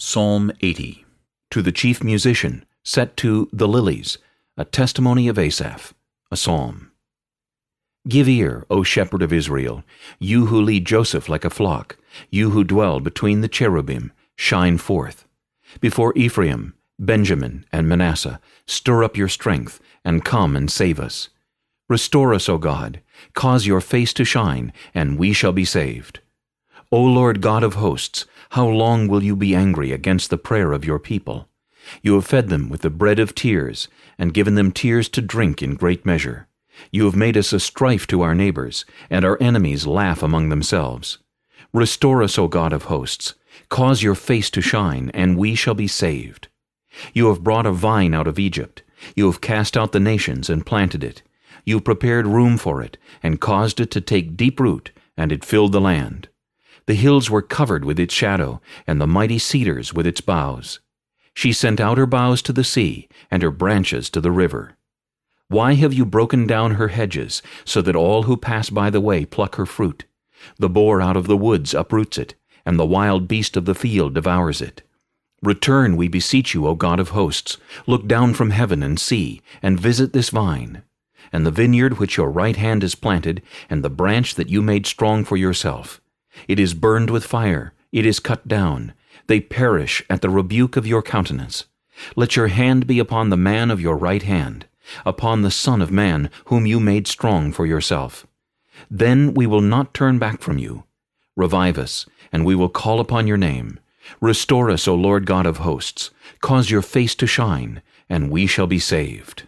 Psalm 80 To the chief musician, set to The Lilies, a testimony of Asaph, a psalm. Give ear, O shepherd of Israel, you who lead Joseph like a flock, you who dwell between the cherubim, shine forth. Before Ephraim, Benjamin, and Manasseh, stir up your strength, and come and save us. Restore us, O God, cause your face to shine, and we shall be saved. O Lord God of hosts, how long will you be angry against the prayer of your people? You have fed them with the bread of tears, and given them tears to drink in great measure. You have made us a strife to our neighbors, and our enemies laugh among themselves. Restore us, O God of hosts. Cause your face to shine, and we shall be saved. You have brought a vine out of Egypt. You have cast out the nations and planted it. You prepared room for it, and caused it to take deep root, and it filled the land. The hills were covered with its shadow, and the mighty cedars with its boughs. She sent out her boughs to the sea, and her branches to the river. Why have you broken down her hedges, so that all who pass by the way pluck her fruit? The boar out of the woods uproots it, and the wild beast of the field devours it. Return, we beseech you, O God of hosts. Look down from heaven and see, and visit this vine, and the vineyard which your right hand has planted, and the branch that you made strong for yourself. It is burned with fire, it is cut down. They perish at the rebuke of your countenance. Let your hand be upon the man of your right hand, upon the Son of Man, whom you made strong for yourself. Then we will not turn back from you. Revive us, and we will call upon your name. Restore us, O Lord God of hosts. Cause your face to shine, and we shall be saved.